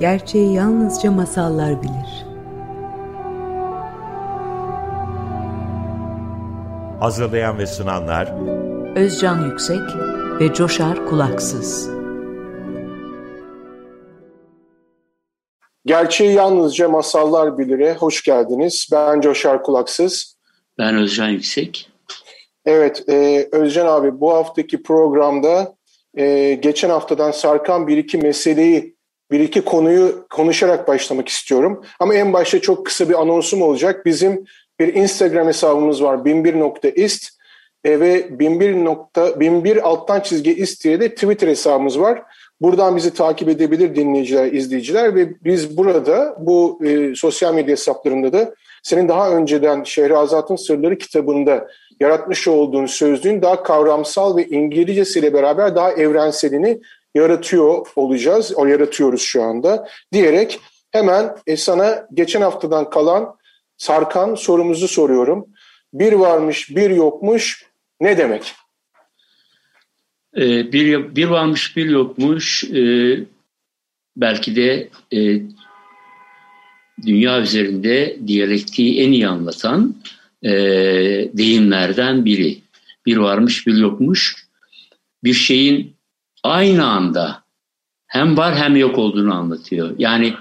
Gerçeği yalnızca masallar bilir. Hazırlayan ve sunanlar Özcan Yüksek ve Coşar Kulaksız. Gerçeği yalnızca masallar bilire hoş geldiniz. Ben Coşar Kulaksız. Ben Özcan Yüksek. Evet, e, Özcan abi bu haftaki programda e, geçen haftadan sarkan bir iki meseleyi, bir iki konuyu konuşarak başlamak istiyorum. Ama en başta çok kısa bir anonsum olacak. Bizim bir Instagram hesabımız var, binbir.ist e, ve binbir, nokta, binbir alttan çizgi ist diye de Twitter hesabımız var. Buradan bizi takip edebilir dinleyiciler, izleyiciler ve biz burada bu e, sosyal medya hesaplarında da senin daha önceden Şehrazat'ın Sırları kitabında yaratmış olduğun sözlüğün daha kavramsal ve İngilizcesiyle beraber daha evrenselini yaratıyor olacağız. O yaratıyoruz şu anda diyerek hemen e, sana geçen haftadan kalan sarkan sorumuzu soruyorum. Bir varmış, bir yokmuş ne demek? Ee, bir, bir varmış, bir yokmuş ee, belki de e, dünya üzerinde diyalektiği en iyi anlatan e, deyimlerden biri. Bir varmış bir yokmuş. Bir şeyin aynı anda hem var hem yok olduğunu anlatıyor. Yani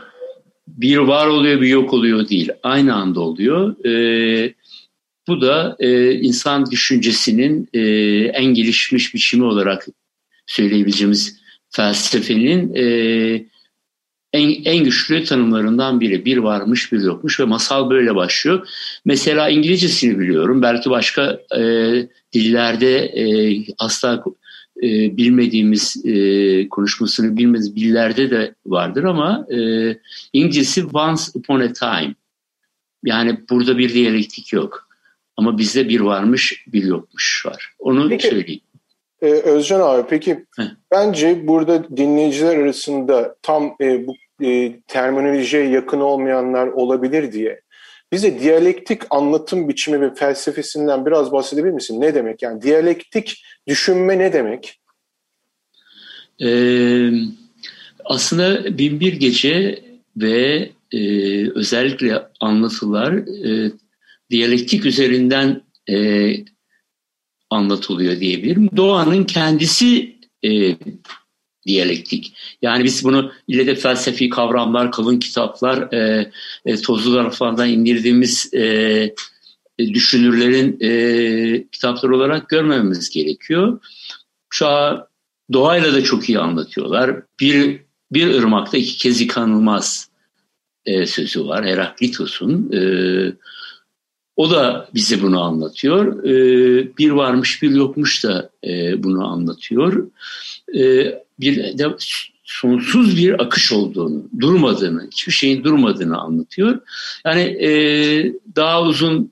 bir var oluyor bir yok oluyor değil. Aynı anda oluyor. E, bu da e, insan düşüncesinin e, en gelişmiş biçimi olarak söyleyebileceğimiz felsefenin e, en, en güçlü tanımlarından biri. Bir varmış bir yokmuş ve masal böyle başlıyor. Mesela İngilizcesini biliyorum. Belki başka e, dillerde e, asla e, bilmediğimiz e, konuşmasını bilmediğimiz dillerde de vardır ama e, İngilizcesi once upon a time. Yani burada bir diyalektik yok. Ama bizde bir varmış bir yokmuş var. Onu peki, söyleyeyim. Ee, Özcan abi peki Heh. bence burada dinleyiciler arasında tam e, bu e, terminolojiye yakın olmayanlar olabilir diye bize diyalektik anlatım biçimi ve felsefesinden biraz bahsedebilir misin? Ne demek? Yani diyalektik düşünme ne demek? Ee, aslında Binbir Gece ve e, özellikle anlatılar e, diyalektik üzerinden e, anlatılıyor diyebilirim. Doğanın kendisi e, diyalektik. Yani biz bunu ille de felsefi kavramlar, kalın kitaplar, e, e, tozlu taraflardan indirdiğimiz e, düşünürlerin e, kitapları olarak görmememiz gerekiyor. An doğayla da çok iyi anlatıyorlar. Bir, bir ırmakta iki kez yıkanılmaz e, sözü var Heraklitos'un. E, o da bize bunu anlatıyor. E, bir varmış bir yokmuş da e, bunu anlatıyor. E, bir de sonsuz bir akış olduğunu, durmadığını, hiçbir şeyin durmadığını anlatıyor. Yani e, daha uzun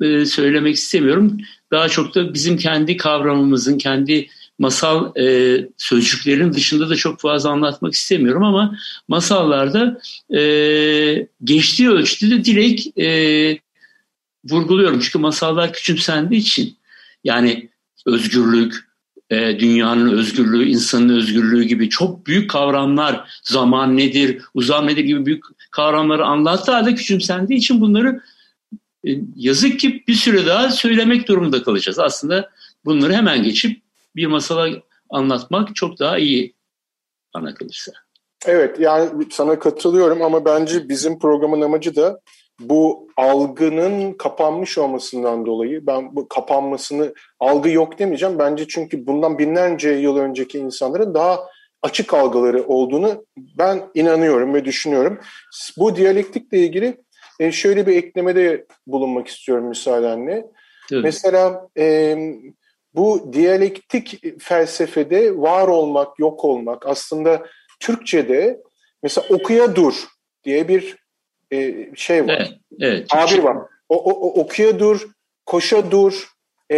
e, söylemek istemiyorum. Daha çok da bizim kendi kavramımızın, kendi masal e, sözcüklerin dışında da çok fazla anlatmak istemiyorum ama masallarda e, geçtiği ölçüde de direkt e, vurguluyorum. Çünkü masallar küçümsendiği için yani özgürlük, e, dünyanın özgürlüğü, insanın özgürlüğü gibi çok büyük kavramlar, zaman nedir, uzam nedir gibi büyük kavramları anlattığı halde küçümsendiği için bunları yazık ki bir süre daha söylemek durumunda kalacağız. Aslında bunları hemen geçip bir masala anlatmak çok daha iyi bana kalırsa. Evet yani sana katılıyorum ama bence bizim programın amacı da bu algının kapanmış olmasından dolayı ben bu kapanmasını algı yok demeyeceğim. Bence çünkü bundan binlerce yıl önceki insanların daha açık algıları olduğunu ben inanıyorum ve düşünüyorum. Bu diyalektikle ilgili e, şöyle bir eklemede bulunmak istiyorum müsaadenle. Evet. Mesela e, bu diyalektik felsefede var olmak, yok olmak aslında Türkçe'de mesela okuya dur diye bir e, şey var. Evet, evet. Tabir var. O, o, okuya dur, koşa dur, e,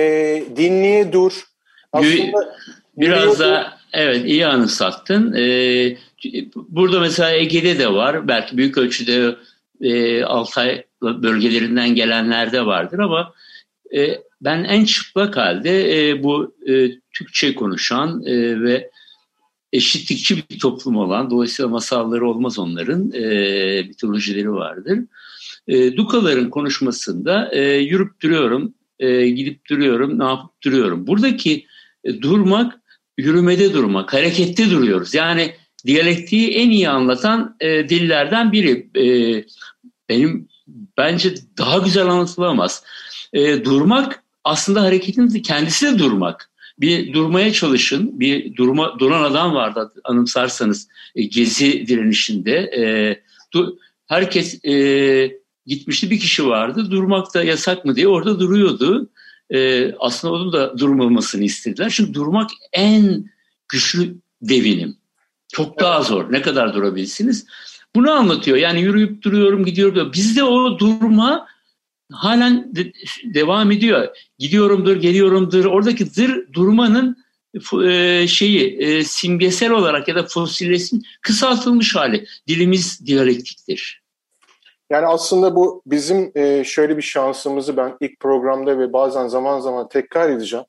dinleye dur. Aslında Biraz da evet iyi anımsattın. Ee, burada mesela Ege'de de var. Belki büyük ölçüde e, Altay bölgelerinden gelenler de vardır ama e, ben en çıplak halde e, bu e, Türkçe konuşan e, ve eşitlikçi bir toplum olan, dolayısıyla masalları olmaz onların, e, mitolojileri vardır. E, Dukaların konuşmasında e, yürüp duruyorum, e, gidip duruyorum, ne yapıp duruyorum. Buradaki e, durmak, yürümede durmak, harekette duruyoruz. Yani diyalektiği en iyi anlatan e, dillerden biri. E, benim bence daha güzel anlatılamaz. E, durmak aslında hareketin kendisi de durmak. Bir durmaya çalışın. Bir durma, duran adam vardı anımsarsanız e, gezi direnişinde. E, du, herkes e, gitmişti bir kişi vardı. Durmak da yasak mı diye orada duruyordu. E, aslında onun da durmamasını istediler. Çünkü durmak en güçlü devinim. Çok daha zor. Ne kadar durabilirsiniz? Bunu anlatıyor. Yani yürüyüp duruyorum, gidiyorum. Bizde o durma halen de, devam ediyor. Gidiyorumdur, geliyorumdur. Oradaki dır durmanın e, şeyi e, simgesel olarak ya da fosillesin kısaltılmış hali. Dilimiz diyalektiktir. Yani aslında bu bizim e, şöyle bir şansımızı ben ilk programda ve bazen zaman zaman tekrar edeceğim.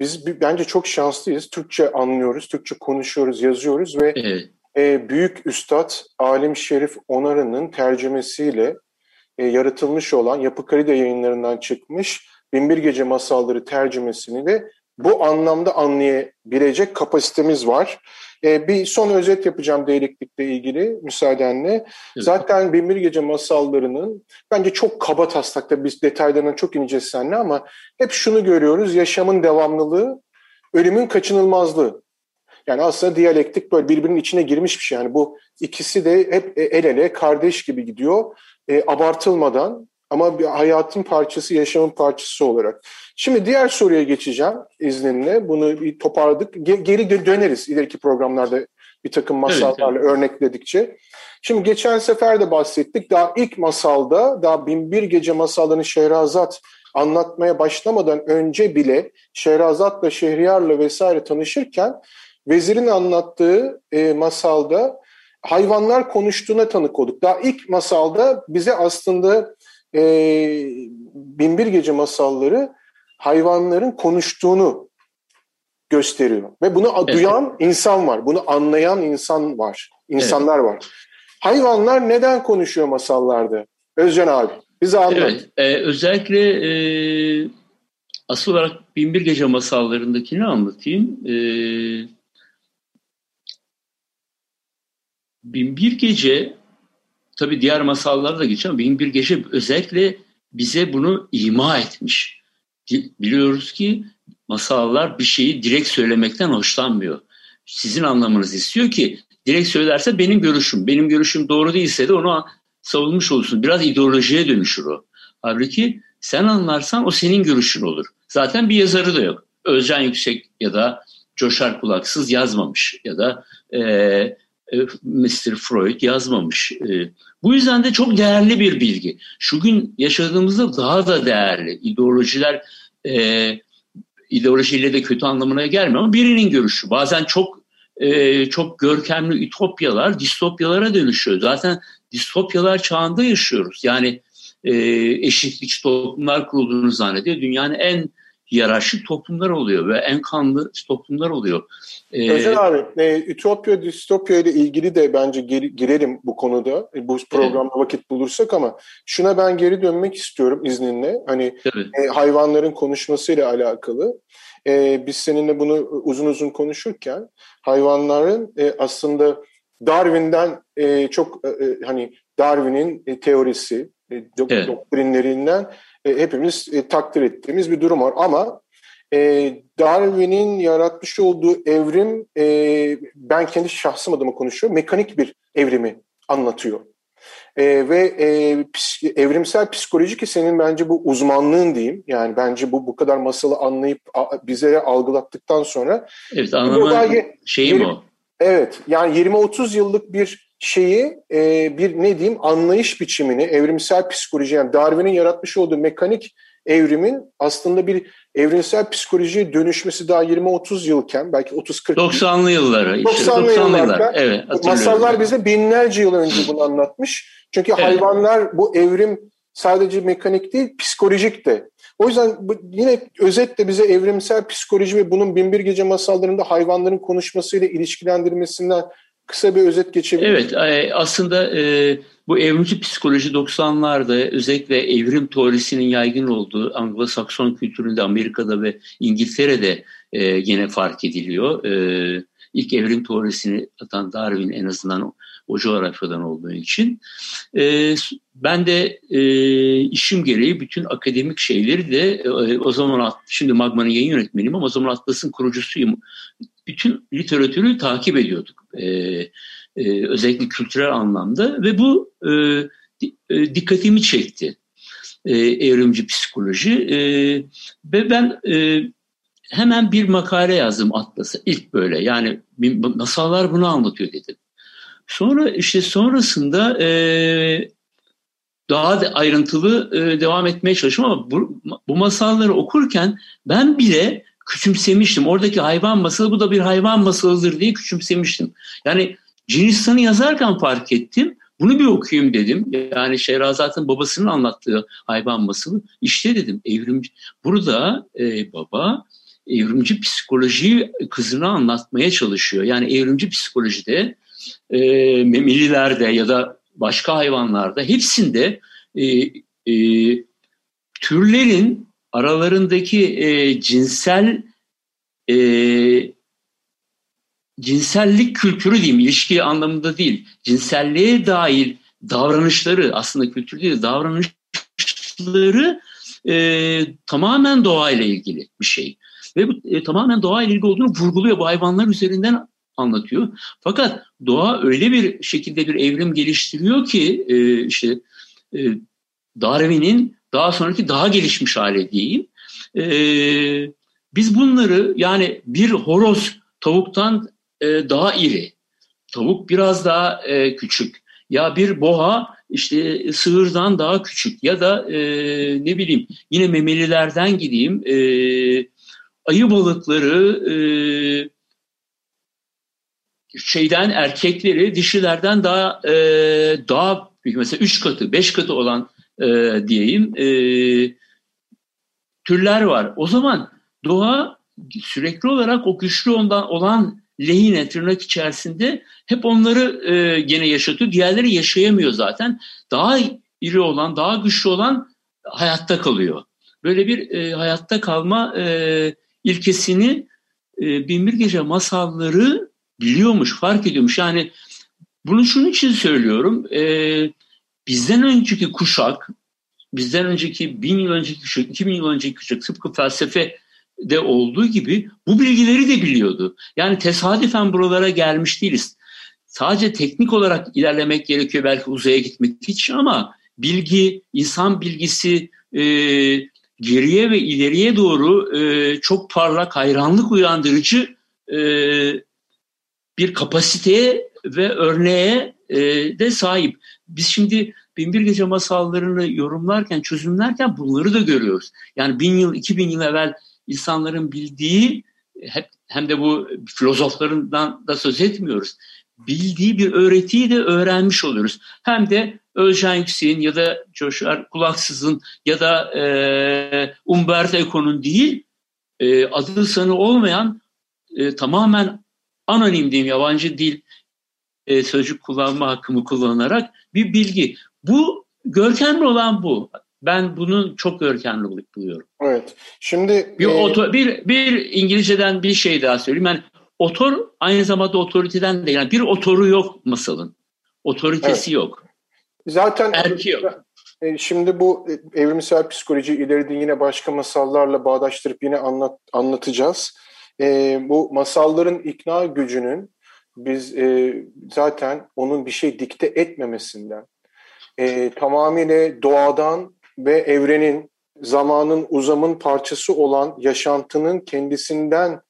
Biz bence çok şanslıyız. Türkçe anlıyoruz, Türkçe konuşuyoruz, yazıyoruz ve evet. e, büyük üstad Alim Şerif Onarı'nın tercümesiyle e, yaratılmış olan Yapı Kredi yayınlarından çıkmış Binbir Gece Masalları tercümesini de bu anlamda anlayabilecek kapasitemiz var. E, bir son özet yapacağım değerliklikle ilgili müsaadenle. Evet. Zaten Binbir Gece masallarının bence çok kaba taslakta biz detaylarına çok ineceğiz seninle ama hep şunu görüyoruz. Yaşamın devamlılığı, ölümün kaçınılmazlığı. Yani aslında diyalektik böyle birbirinin içine girmiş bir şey. Yani bu ikisi de hep el ele kardeş gibi gidiyor. E, abartılmadan ama bir hayatın parçası, yaşamın parçası olarak. Şimdi diğer soruya geçeceğim izninle. Bunu bir toparladık. Geri döneriz ileriki programlarda bir takım masallarla evet, evet. örnekledikçe. Şimdi geçen sefer de bahsettik. Daha ilk masalda, daha Binbir Gece masallarını Şehrazat anlatmaya başlamadan önce bile Şehrazat'la Şehriyar'la vesaire tanışırken vezirin anlattığı e, masalda hayvanlar konuştuğuna tanık olduk. Daha ilk masalda bize aslında e, Binbir Gece masalları hayvanların konuştuğunu gösteriyor. Ve bunu evet. duyan insan var, bunu anlayan insan var, insanlar evet. var. Hayvanlar neden konuşuyor masallarda? Özcan abi, bize anlat. Evet, e, özellikle e, asıl olarak Binbir Gece masallarındakini anlatayım. E, Binbir Gece, tabi diğer masallarda da geçiyor ama Binbir Gece özellikle bize bunu ima etmiş. Biliyoruz ki masallar bir şeyi direkt söylemekten hoşlanmıyor. Sizin anlamanızı istiyor ki direkt söylerse benim görüşüm, benim görüşüm doğru değilse de onu savunmuş olursun. Biraz ideolojiye dönüşür o. Halbuki sen anlarsan o senin görüşün olur. Zaten bir yazarı da yok. Özcan Yüksek ya da Coşar Kulaksız yazmamış ya da e, Mr. Freud yazmamış. E, bu yüzden de çok değerli bir bilgi. Şu gün yaşadığımızda daha da değerli. İdeolojiler e, ideolojiyle de kötü anlamına gelmiyor ama birinin görüşü. Bazen çok e, çok görkemli ütopyalar distopyalara dönüşüyor. Zaten distopyalar çağında yaşıyoruz. Yani e, eşitlikçi toplumlar kurulduğunu zannediyor. Dünyanın en hiyerarşik toplumlar oluyor ve en kanlı toplumlar oluyor. Ee, Özel abi, e, ütopya, distopya ile ilgili de bence geri, girelim bu konuda. E, bu programda evet. vakit bulursak ama şuna ben geri dönmek istiyorum izninle. Hani e, hayvanların konuşmasıyla alakalı. E, biz seninle bunu uzun uzun konuşurken hayvanların e, aslında Darwin'den e, çok e, e hani Darwin'in e, teorisi, e, evet. doktrinlerinden e, hepimiz e, takdir ettiğimiz bir durum var. Ama e, Darwin'in yaratmış olduğu evrim, e, ben kendi şahsım adıma konuşuyorum, mekanik bir evrimi anlatıyor. E, ve e, evrimsel psikoloji ki senin bence bu uzmanlığın diyeyim. Yani bence bu bu kadar masalı anlayıp a, bize algılattıktan sonra. Evet anlama şeyim o. Evet yani 20-30 yıllık bir şeyi e, bir ne diyeyim anlayış biçimini evrimsel psikoloji yani Darwin'in yaratmış olduğu mekanik evrimin aslında bir evrimsel psikolojiye dönüşmesi daha 20-30 yılken belki 30-40 90'lı yılları. 90'lı, 90'lı yıllarda evet, masallar bize binlerce yıl önce bunu anlatmış. Çünkü evet. hayvanlar bu evrim sadece mekanik değil psikolojik de. O yüzden bu, yine özetle bize evrimsel psikoloji ve bunun Binbir Gece masallarında hayvanların konuşmasıyla ilişkilendirmesinden kısa bir özet geçebilir Evet e, aslında e, bu evrimci psikoloji 90'larda özellikle evrim teorisinin yaygın olduğu Anglo-Sakson kültüründe Amerika'da ve İngiltere'de e, yine fark ediliyor. E, ilk evrim teorisini atan Darwin en azından o coğrafyadan olduğu için. E, ben de e, işim gereği bütün akademik şeyleri de e, o zaman şimdi Magma'nın yayın yönetmeniyim ama o zaman Atlas'ın kurucusuyum. Bütün literatürü takip ediyorduk. E, e, özellikle kültürel anlamda ve bu e, e, dikkatimi çekti. E, evrimci psikoloji e, ve ben e, hemen bir makale yazdım Atlas'a ilk böyle yani masallar bunu anlatıyor dedim. Sonra işte sonrasında e, daha da ayrıntılı e, devam etmeye çalıştım ama bu, bu masalları okurken ben bile küçümsemiştim. Oradaki hayvan masalı bu da bir hayvan masalıdır diye küçümsemiştim. Yani Cinistan'ı yazarken fark ettim. Bunu bir okuyayım dedim. Yani Şehrazat'ın babasının anlattığı hayvan masalı. İşte dedim evrimci. Burada e, baba evrimci psikolojiyi kızına anlatmaya çalışıyor. Yani evrimci psikolojide e, memelilerde ya da başka hayvanlarda hepsinde e, e, türlerin aralarındaki e, cinsel e, cinsellik kültürü diyeyim ilişki anlamında değil cinselliğe dair davranışları aslında kültür değil davranışları e, tamamen doğayla ilgili bir şey. Ve bu e, tamamen doğayla ilgili olduğunu vurguluyor. Bu hayvanlar üzerinden anlatıyor. Fakat doğa öyle bir şekilde bir evrim geliştiriyor ki e, işte e, Darwin'in daha sonraki daha gelişmiş hali diyeyim. E, biz bunları yani bir horoz tavuktan e, daha iri, tavuk biraz daha e, küçük ya bir boğa işte sığırdan daha küçük ya da e, ne bileyim yine memelilerden gideyim e, ayı balıkları e, şeyden erkekleri dişilerden daha e, daha mesela üç katı beş katı olan e, diyeyim e, türler var. O zaman doğa sürekli olarak o güçlü ondan olan lehine tırnak içerisinde hep onları e, gene yaşatıyor. Diğerleri yaşayamıyor zaten. Daha iri olan, daha güçlü olan hayatta kalıyor. Böyle bir e, hayatta kalma e, ilkesini e, Binbir Gece masalları biliyormuş, fark ediyormuş. Yani bunu şunun için söylüyorum. E, bizden önceki kuşak, bizden önceki bin yıl önceki kuşak, iki bin yıl önceki kuşak tıpkı felsefe de olduğu gibi bu bilgileri de biliyordu. Yani tesadüfen buralara gelmiş değiliz. Sadece teknik olarak ilerlemek gerekiyor belki uzaya gitmek için ama bilgi, insan bilgisi e, geriye ve ileriye doğru e, çok parlak, hayranlık uyandırıcı e, bir kapasiteye ve örneğe e, de sahip. Biz şimdi Binbir Gece masallarını yorumlarken, çözümlerken bunları da görüyoruz. Yani bin yıl, iki bin yıl evvel insanların bildiği hep hem de bu filozoflarından da söz etmiyoruz. Bildiği bir öğretiyi de öğrenmiş oluyoruz. Hem de Özcan Yüksek'in ya da Coşar Kulaksız'ın ya da e, Umberto Eco'nun değil e, adı sanı olmayan e, tamamen anonim diyeyim yabancı dil e, sözcük kullanma hakkımı kullanarak bir bilgi. Bu görkemli olan bu. Ben bunun çok görkemli buluyorum. Evet. Şimdi bir, e... oto, bir bir İngilizceden bir şey daha söyleyeyim. Yani otor aynı zamanda otoriteden de yani bir otoru yok masalın. Otoritesi evet. yok. Zaten Erki yok. E, şimdi bu e, evrimsel psikoloji ileride yine başka masallarla bağdaştırıp yine anlat, anlatacağız. E, bu masalların ikna gücünün biz e, zaten onun bir şey dikte etmemesinden, e, tamamıyla doğadan ve evrenin, zamanın, uzamın parçası olan yaşantının kendisinden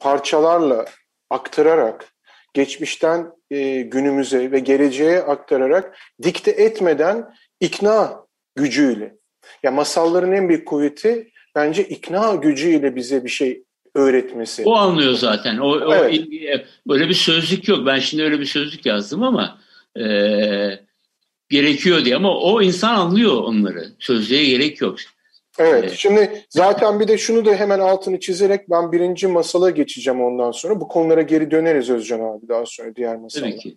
parçalarla aktararak, geçmişten e, günümüze ve geleceğe aktararak dikte etmeden ikna gücüyle. Ya masalların en büyük kuvveti bence ikna gücüyle bize bir şey öğretmesi. O anlıyor zaten. O, o evet. böyle bir sözlük yok. Ben şimdi öyle bir sözlük yazdım ama e, gerekiyor diye ama o insan anlıyor onları. Sözlüğe gerek yok. Evet, evet, şimdi zaten bir de şunu da hemen altını çizerek ben birinci masala geçeceğim ondan sonra. Bu konulara geri döneriz Özcan abi daha sonra diğer masallarda. Tabii ki.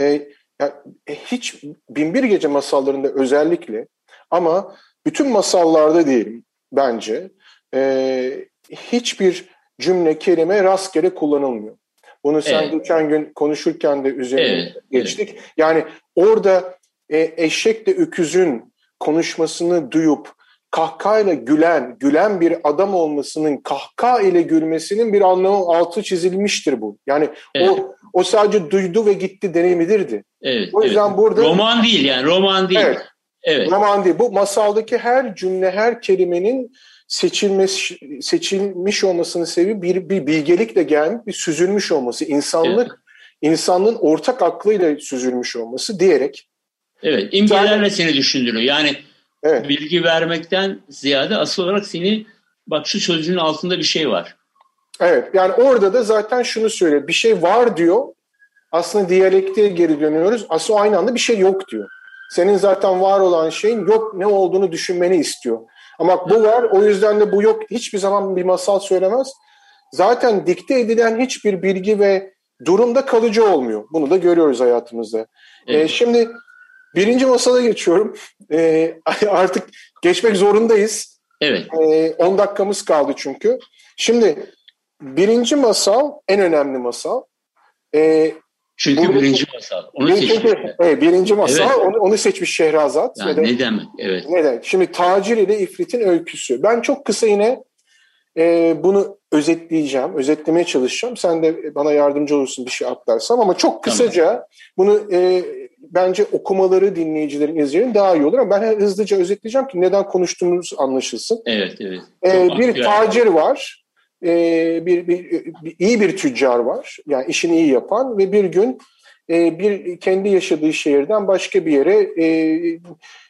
Ee, yani hiç Binbir Gece masallarında özellikle ama bütün masallarda diyelim bence e, hiçbir cümle, kelime rastgele kullanılmıyor. Bunu sen evet. geçen gün konuşurken de üzerine evet, geçtik. Evet. Yani orada e, eşekle öküzün konuşmasını duyup kahkahayla gülen, gülen bir adam olmasının kahkaha ile gülmesinin bir anlamı altı çizilmiştir bu. Yani evet. o o sadece duydu ve gitti deneyimidirdi. Evet. O yüzden evet. burada roman değil yani roman değil. Evet. Evet. Roman değil. Bu masaldaki her cümle, her kelimenin seçilmesi, seçilmiş olmasının sebebi bir, bir bilgelikle gelmiş, bir süzülmüş olması, insanlık, evet. insanlığın ortak aklıyla süzülmüş olması diyerek. Evet, imgelerle seni düşündürüyor. Yani evet. bilgi vermekten ziyade asıl olarak seni, bak şu sözcüğün altında bir şey var. Evet, yani orada da zaten şunu söylüyor, bir şey var diyor, aslında diyalektiğe geri dönüyoruz, aslında aynı anda bir şey yok diyor. Senin zaten var olan şeyin yok ne olduğunu düşünmeni istiyor. Ama bu var o yüzden de bu yok hiçbir zaman bir masal söylemez. Zaten dikte edilen hiçbir bilgi ve durumda kalıcı olmuyor. Bunu da görüyoruz hayatımızda. Ee, evet. Ee, şimdi birinci masala geçiyorum. Ee, artık geçmek zorundayız. Evet. Ee, 10 dakikamız kaldı çünkü. Şimdi birinci masal en önemli masal. Ee, çünkü Buradaki, birinci masal. Onu birinci, seçmiş. Evet, birinci masal. Evet. Onu, onu seçmiş Şehrazat. Yani ne demek? Evet. Ne demek? Şimdi Tacir ile İfrit'in öyküsü. Ben çok kısa yine e, bunu özetleyeceğim. Özetlemeye çalışacağım. Sen de bana yardımcı olursun bir şey atlarsam. Ama çok kısaca tamam. bunu e, bence okumaları dinleyicilerin, izleyicilerin daha iyi olur. Ama ben hızlıca özetleyeceğim ki neden konuştuğumuz anlaşılsın. Evet, evet. E, bir tacir var e, bir, bir, bir iyi bir tüccar var. Yani işini iyi yapan ve bir gün e, bir kendi yaşadığı şehirden başka bir yere e,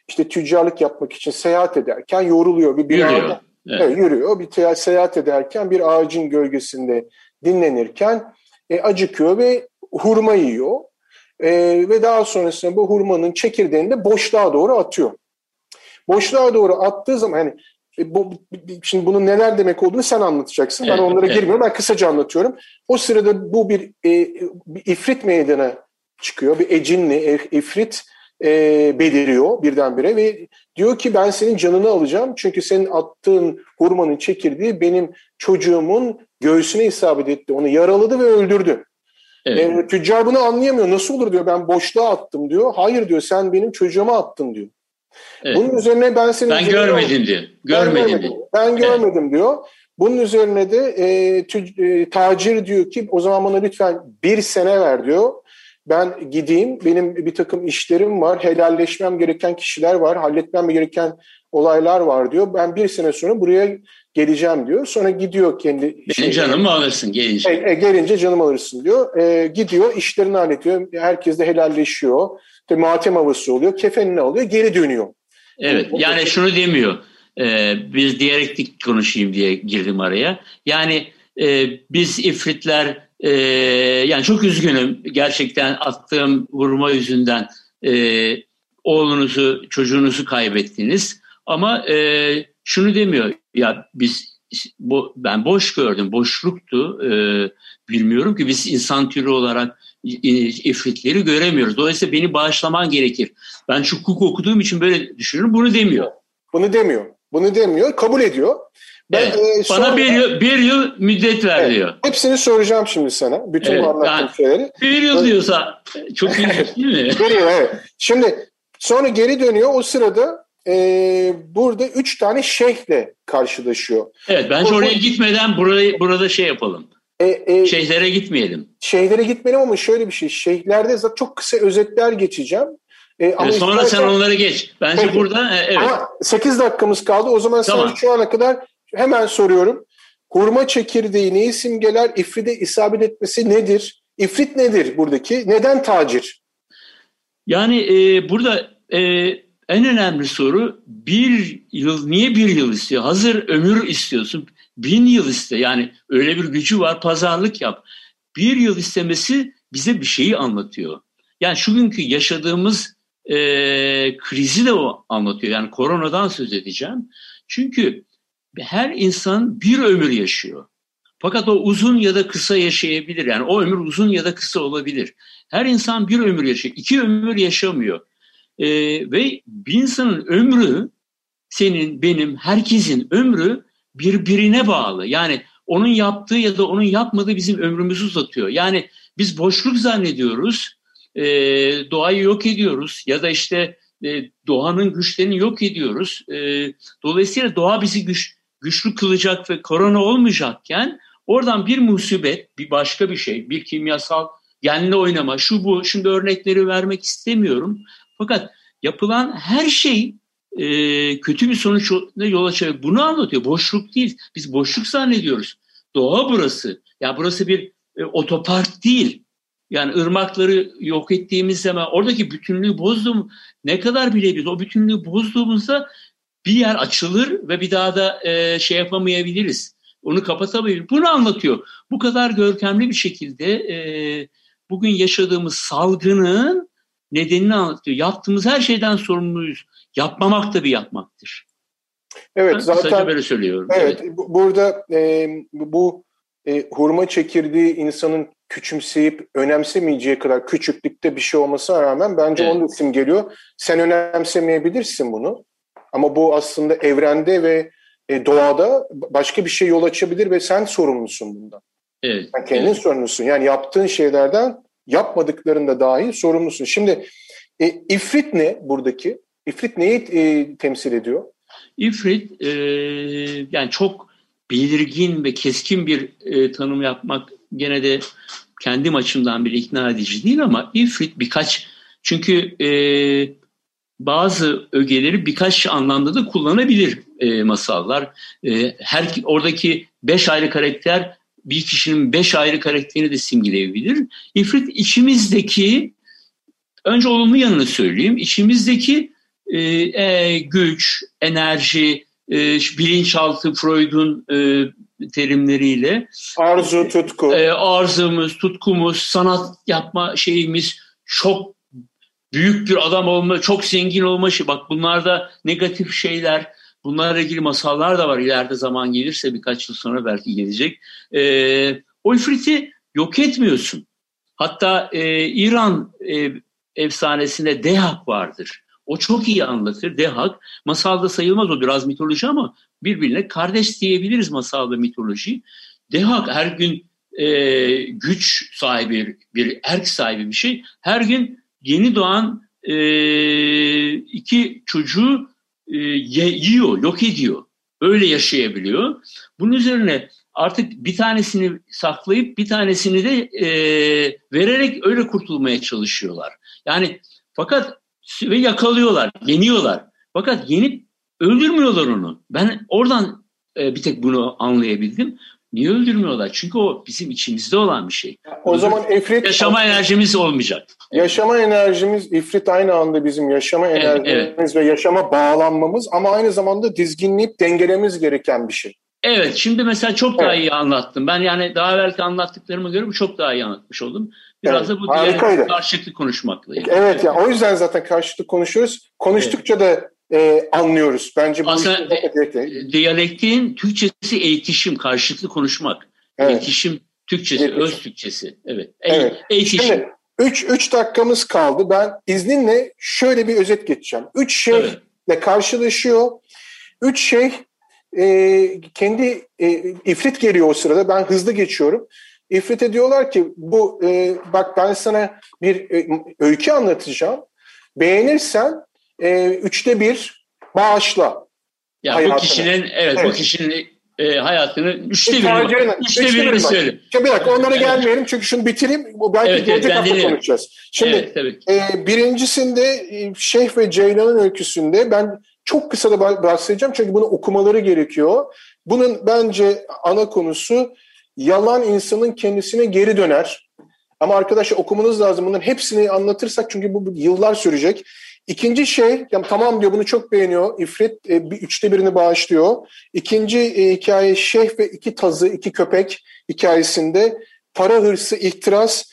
işte tüccarlık yapmak için seyahat ederken yoruluyor. Bir, bir yürüyor. Ağaca, evet. Evet, yürüyor. Bir seyahat ederken bir ağacın gölgesinde dinlenirken e, acıkıyor ve hurma yiyor. E, ve daha sonrasında bu hurmanın çekirdeğini de boşluğa doğru atıyor. Boşluğa doğru attığı zaman hani e, bu, şimdi bunun neler demek olduğunu sen anlatacaksın. Evet, ben onlara evet. girmiyorum. Ben kısaca anlatıyorum. O sırada bu bir, e, bir ifrit meydana çıkıyor. Bir ecinli, e, ifrit e, beliriyor birdenbire ve diyor ki ben senin canını alacağım. Çünkü senin attığın hurmanın çekirdeği benim çocuğumun göğsüne isabet etti. Onu yaraladı ve öldürdü. Evet. E, tüccar bunu anlayamıyor. Nasıl olur diyor ben boşluğa attım diyor. Hayır diyor sen benim çocuğuma attın diyor. Evet. Bunun üzerine ben senin... Ben görmedim diyor. Görmedim, ben görmedim, ben görmedim evet. diyor. Bunun üzerine de e, tü, e, tacir diyor ki o zaman bana lütfen bir sene ver diyor. Ben gideyim, benim bir takım işlerim var, helalleşmem gereken kişiler var, halletmem gereken olaylar var diyor. Ben bir sene sonra buraya geleceğim diyor. Sonra gidiyor kendi... Benim şey, canımı alırsın gelince. E, e, gelince canımı alırsın diyor. E, gidiyor, işlerini hallediyor. Herkes de helalleşiyor. İşte matem havası oluyor, kefenini alıyor, geri dönüyor. Evet, yani şunu demiyor. E, biz diyalektik konuşayım diye girdim araya. Yani e, biz ifritler, e, yani çok üzgünüm gerçekten attığım vurma yüzünden e, oğlunuzu, çocuğunuzu kaybettiniz. Ama e, şunu demiyor, ya biz bu, ben boş gördüm, boşluktu. E, bilmiyorum ki biz insan türü olarak ifritleri göremiyoruz. Dolayısıyla beni bağışlaman gerekir. Ben hukuk okuduğum için böyle düşünüyorum. Bunu demiyor. Bunu demiyor. Bunu demiyor. Kabul ediyor. Ben, evet. e, sonra, Bana bir yıl, bir yıl müddet ver evet. diyor. Hepsini soracağım şimdi sana. Bütün evet, anlattığım yani, şeyleri. Bir yıl diyorsa çok iyi değil mi? bir yıl evet. Şimdi sonra geri dönüyor. O sırada e, burada üç tane şeyhle karşılaşıyor. Evet bence o, oraya gitmeden burayı, burada şey yapalım. E, e, şeyhlere gitmeyelim. Şeyhlere gitmeyelim ama şöyle bir şey. Şeyhlerde zaten çok kısa özetler geçeceğim. E, ama sonra sen onları geç. Bence Peki. burada e, evet. Ama 8 dakikamız kaldı. O zaman tamam. sana şu ana kadar hemen soruyorum. Hurma çekirdeği neyi simgeler? İfride isabet etmesi nedir? İfrit nedir buradaki? Neden tacir? Yani e, burada e, en önemli soru bir yıl, niye bir yıl istiyor? Hazır ömür istiyorsun bin yıl iste yani öyle bir gücü var pazarlık yap. Bir yıl istemesi bize bir şeyi anlatıyor. Yani şu günkü yaşadığımız e, krizi de o anlatıyor. Yani koronadan söz edeceğim. Çünkü her insan bir ömür yaşıyor. Fakat o uzun ya da kısa yaşayabilir. Yani o ömür uzun ya da kısa olabilir. Her insan bir ömür yaşıyor. iki ömür yaşamıyor. Ee, ve bir insanın ömrü senin, benim, herkesin ömrü birbirine bağlı. Yani onun yaptığı ya da onun yapmadığı bizim ömrümüzü uzatıyor. Yani biz boşluk zannediyoruz, e, doğayı yok ediyoruz ya da işte e, doğanın güçlerini yok ediyoruz. E, dolayısıyla doğa bizi güç, güçlü kılacak ve korona olmayacakken oradan bir musibet, bir başka bir şey, bir kimyasal genle oynama, şu bu, şimdi örnekleri vermek istemiyorum. Fakat yapılan her şey e, kötü bir sonuç yol açıyor. Bunu anlatıyor. Boşluk değil. Biz boşluk zannediyoruz. Doğa burası. Ya burası bir e, otopark değil. Yani ırmakları yok ettiğimiz zaman oradaki bütünlüğü bozdum. Ne kadar bilebiliriz? O bütünlüğü bozduğumuzda bir yer açılır ve bir daha da e, şey yapamayabiliriz. Onu kapatamayabiliriz. Bunu anlatıyor. Bu kadar görkemli bir şekilde e, bugün yaşadığımız salgının nedenini anlatıyor. Yaptığımız her şeyden sorumluyuz. Yapmamak da bir yapmaktır. Evet ben zaten böyle söylüyorum. Evet, evet. burada e, bu e, hurma çekirdeği insanın küçümseyip önemsemeyeceği kadar küçüklükte bir şey olmasına rağmen bence evet. onun isim geliyor. Sen önemsemeyebilirsin bunu. Ama bu aslında evrende ve e, doğada başka bir şey yol açabilir ve sen sorumlusun bundan. Evet. Sen kendin evet. sorumlusun. Yani yaptığın şeylerden yapmadıklarında dahi sorumlusun. Şimdi e, ifrit ne buradaki? İfrit neyi e, temsil ediyor? İfrit e, yani çok belirgin ve keskin bir e, tanım yapmak gene de kendim açımdan bir ikna edici değil ama ifrit birkaç çünkü e, bazı ögeleri birkaç anlamda da kullanabilir e, masallar. E, her oradaki beş ayrı karakter bir kişinin beş ayrı karakterini de simgeleyebilir. İfrit içimizdeki önce olumlu yanını söyleyeyim. İçimizdeki e, e, güç, enerji, e, bilinçaltı Freud'un e, terimleriyle arzu, tutku, e, arzumuz, tutkumuz, sanat yapma şeyimiz çok büyük bir adam olma, çok zengin olma şey. Bak bunlarda negatif şeyler, bunlarla ilgili masallar da var. İleride zaman gelirse birkaç yıl sonra belki gelecek. E, o ifriti yok etmiyorsun. Hatta e, İran e, efsanesinde Dehak vardır. O çok iyi anlatır. Dehak masalda sayılmaz o biraz mitoloji ama birbirine kardeş diyebiliriz masalda mitoloji. Dehak her gün e, güç sahibi, bir erk sahibi bir şey. Her gün yeni doğan e, iki çocuğu e, yiyor, yok ediyor. Öyle yaşayabiliyor. Bunun üzerine artık bir tanesini saklayıp bir tanesini de e, vererek öyle kurtulmaya çalışıyorlar. Yani fakat ve yakalıyorlar, yeniyorlar. Fakat yenip öldürmüyorlar onu. Ben oradan e, bir tek bunu anlayabildim. Niye öldürmüyorlar? Çünkü o bizim içimizde olan bir şey. O zaman ifrit... Yaşama enerjimiz olmayacak. Yaşama enerjimiz, ifrit aynı anda bizim yaşama evet, enerjimiz evet. ve yaşama bağlanmamız ama aynı zamanda dizginleyip dengelememiz gereken bir şey. Evet, şimdi mesela çok daha evet. iyi anlattım. Ben yani daha evvelki anlattıklarıma göre çok daha iyi anlatmış oldum. Biraz evet, da bu diğer karşılıklı konuşmakla ilgili. Evet ya yani, o yüzden zaten karşılıklı konuşuyoruz. Konuştukça evet. da e, anlıyoruz. Bence bu Aslında e, diyalektiğin Türkçesi eğitişim, karşılıklı konuşmak. Evet. Eğitişim Türkçesi, eğitişim. öz Türkçesi. Evet. evet. Eğitişim. Şimdi 3 3 dakikamız kaldı. Ben izninle şöyle bir özet geçeceğim. 3 şeyle evet. karşılaşıyor. 3 şey e, kendi e, ifrit geliyor o sırada. Ben hızlı geçiyorum. İfrit diyorlar ki bu e, bak ben sana bir e, öykü anlatacağım. Beğenirsen e, üçte bir bağışla. Ya hayatını. bu kişinin evet, evet. bu kişinin e, hayatını üçte birini, üçte birini söyle. Bir dakika onlara evet. gelmeyelim çünkü şunu bitireyim. Bu belki evet, gelecek evet, hafta konuşacağız. Şimdi evet, e, birincisinde e, Şeyh ve Ceylan'ın öyküsünde ben çok kısa da bahsedeceğim çünkü bunu okumaları gerekiyor. Bunun bence ana konusu yalan insanın kendisine geri döner. Ama arkadaşlar okumanız lazım. Bunların hepsini anlatırsak çünkü bu yıllar sürecek. İkinci şey, yani tamam diyor bunu çok beğeniyor. İfrit e, bir üçte birini bağışlıyor. İkinci e, hikaye Şeyh ve iki tazı, iki köpek hikayesinde para hırsı, ihtiras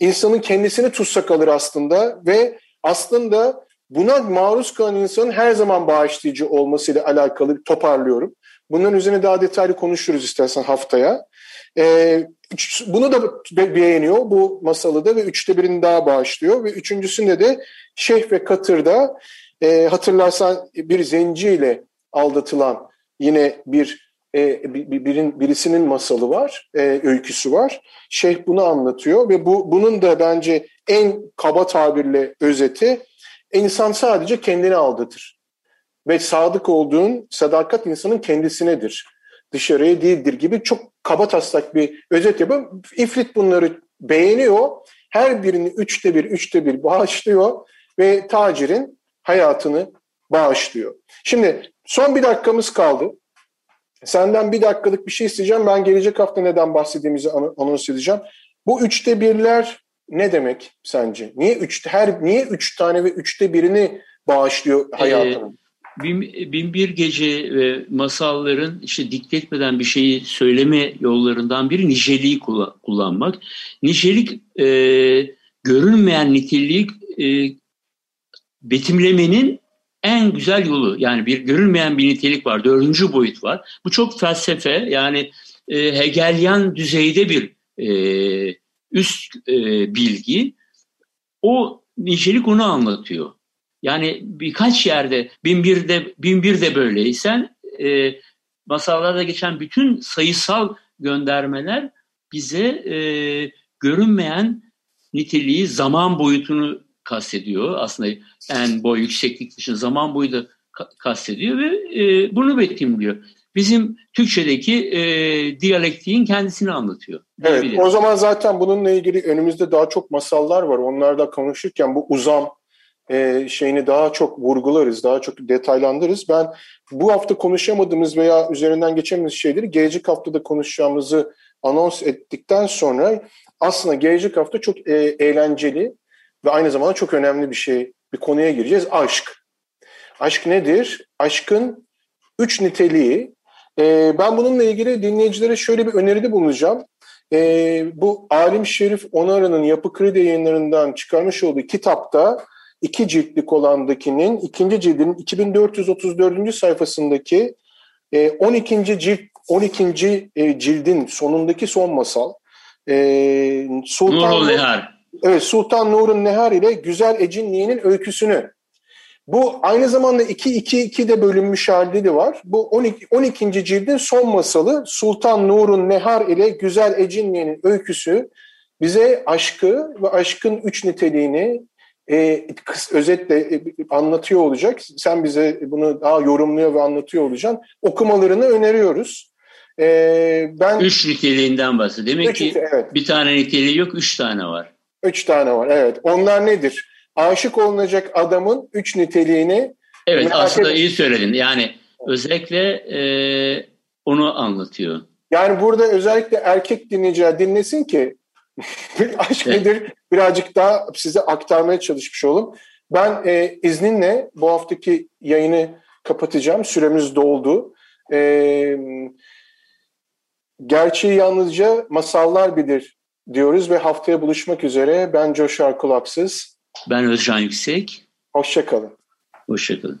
insanın kendisini tutsak alır aslında ve aslında buna maruz kalan insanın her zaman bağışlayıcı olmasıyla alakalı toparlıyorum. Bunların üzerine daha detaylı konuşuruz istersen haftaya. Ee, bunu da beğeniyor bu masalı da ve üçte birini daha bağışlıyor ve üçüncüsünde de Şeyh ve Katır'da e, hatırlarsan bir zenciyle aldatılan yine bir e, birin, birisinin masalı var, e, öyküsü var. Şeyh bunu anlatıyor ve bu bunun da bence en kaba tabirle özeti insan sadece kendini aldatır. Ve sadık olduğun sadakat insanın kendisinedir. Dışarıya değildir gibi çok kaba taslak bir özet yapıyor. İfrit bunları beğeniyor. Her birini üçte bir, üçte bir bağışlıyor ve tacirin hayatını bağışlıyor. Şimdi son bir dakikamız kaldı. Senden bir dakikalık bir şey isteyeceğim. Ben gelecek hafta neden bahsettiğimizi anons edeceğim. Bu üçte birler ne demek sence? Niye üç, her niye üç tane ve üçte birini bağışlıyor hayatının? Ee, bin, bin bir gece ve masalların işte dikte etmeden bir şeyi söyleme yollarından biri niceliği kullanmak. Nicelik e, görünmeyen niteliği e, betimlemenin en güzel yolu. Yani bir görünmeyen bir nitelik var. Dördüncü boyut var. Bu çok felsefe yani e, Hegelyan düzeyde bir e, üst e, bilgi. O nicelik onu anlatıyor. Yani birkaç yerde bin birde böyleysen e, masallarda geçen bütün sayısal göndermeler bize e, görünmeyen niteliği, zaman boyutunu kastediyor. Aslında en boy yükseklik dışında zaman boyu da kastediyor ve e, bunu betimliyor. Bizim Türkçedeki e, diyalektiğin kendisini anlatıyor. Evet o zaman zaten bununla ilgili önümüzde daha çok masallar var. Onlarda konuşurken bu uzam e, şeyini daha çok vurgularız, daha çok detaylandırırız. Ben bu hafta konuşamadığımız veya üzerinden geçemediğimiz şeyleri gelecek haftada konuşacağımızı anons ettikten sonra aslında gelecek hafta çok e, eğlenceli ve aynı zamanda çok önemli bir şey, bir konuya gireceğiz. Aşk. Aşk nedir? Aşkın üç niteliği. Ee, ben bununla ilgili dinleyicilere şöyle bir öneride bulunacağım. Bu Alim Şerif Onara'nın Yapı Kredi yayınlarından çıkarmış olduğu kitapta iki ciltlik olandakinin ikinci cildinin 2434. sayfasındaki 12. E, cilt 12. E, cildin sonundaki son masal. E, Sultan Nurul Nehar. Evet Sultan Nur'un Nehar ile Güzel Ecinliye'nin öyküsünü. Bu aynı zamanda 2-2-2 de bölünmüş halde de var. Bu 12. 12. cildin son masalı Sultan Nur'un Nehar ile Güzel Ecinliye'nin öyküsü bize aşkı ve aşkın üç niteliğini e, özetle e, anlatıyor olacak. Sen bize bunu daha yorumluyor ve anlatıyor olacaksın. Okumalarını öneriyoruz. E, ben Üç niteliğinden bahsediyor. Demek üç ki evet. bir tane niteliği yok, üç tane var. Üç tane var evet. Onlar nedir? Aşık olunacak adamın üç niteliğini Evet aslında edin. iyi söyledin. Yani özellikle e, onu anlatıyor. Yani burada özellikle erkek dinleyiciler dinlesin ki aşk evet. nedir birazcık daha size aktarmaya çalışmış olalım. Ben e, izninle bu haftaki yayını kapatacağım. Süremiz doldu. E, gerçeği yalnızca masallar bilir diyoruz ve haftaya buluşmak üzere. Ben Coşar Kulaksız. Ben Özcan Yüksek. Hoşçakalın. Hoşçakalın.